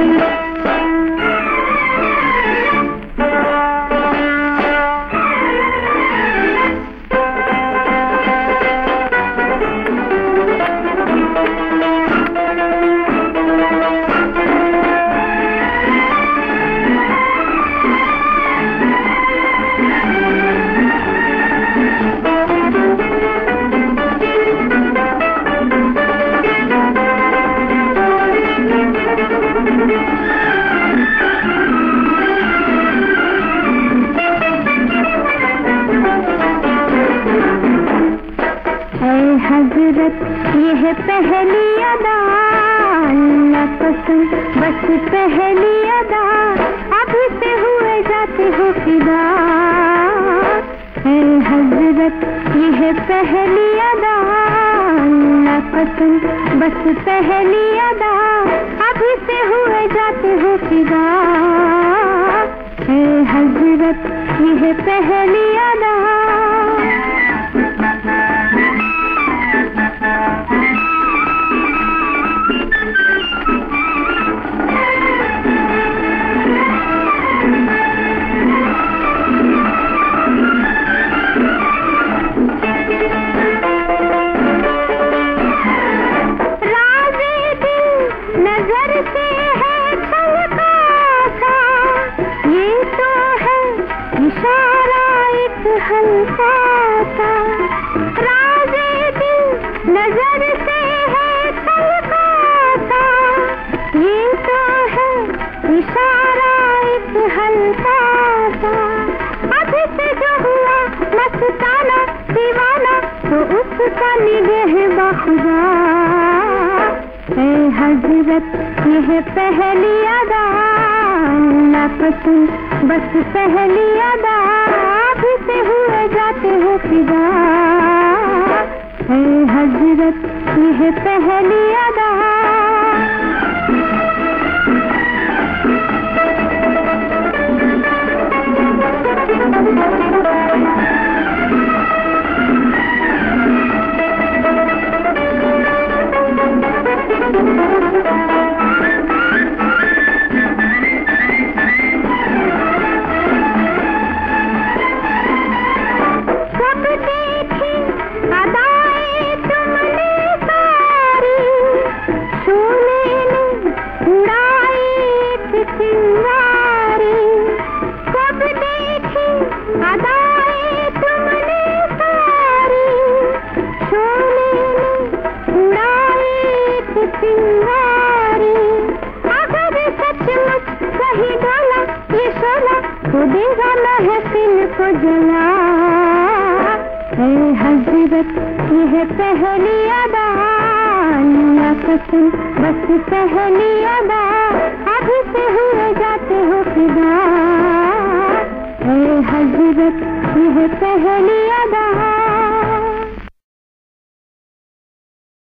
Thank you. हज़रत यह पहली अदा। अल्लाह पसंद बस पहली अदा। अभी से हुए जाते हो फिदा। है हज़रत यह पहली अदा। अल्लाह पसंद बस पहली अदा। अभी से हुए जाते हो फिदा। है हज़रत यह पहली अदा। पहली अदा। पसंद बस पहली अदा। से हुए जाते हो फिदा। है हज़रत यह पहली अदा। सब जला है हज़रत, यह पहली अदा। कसम, बस पहली अदा। अभी से हुए जाते हो फिदा। है हज़रत, यह पहली अदा।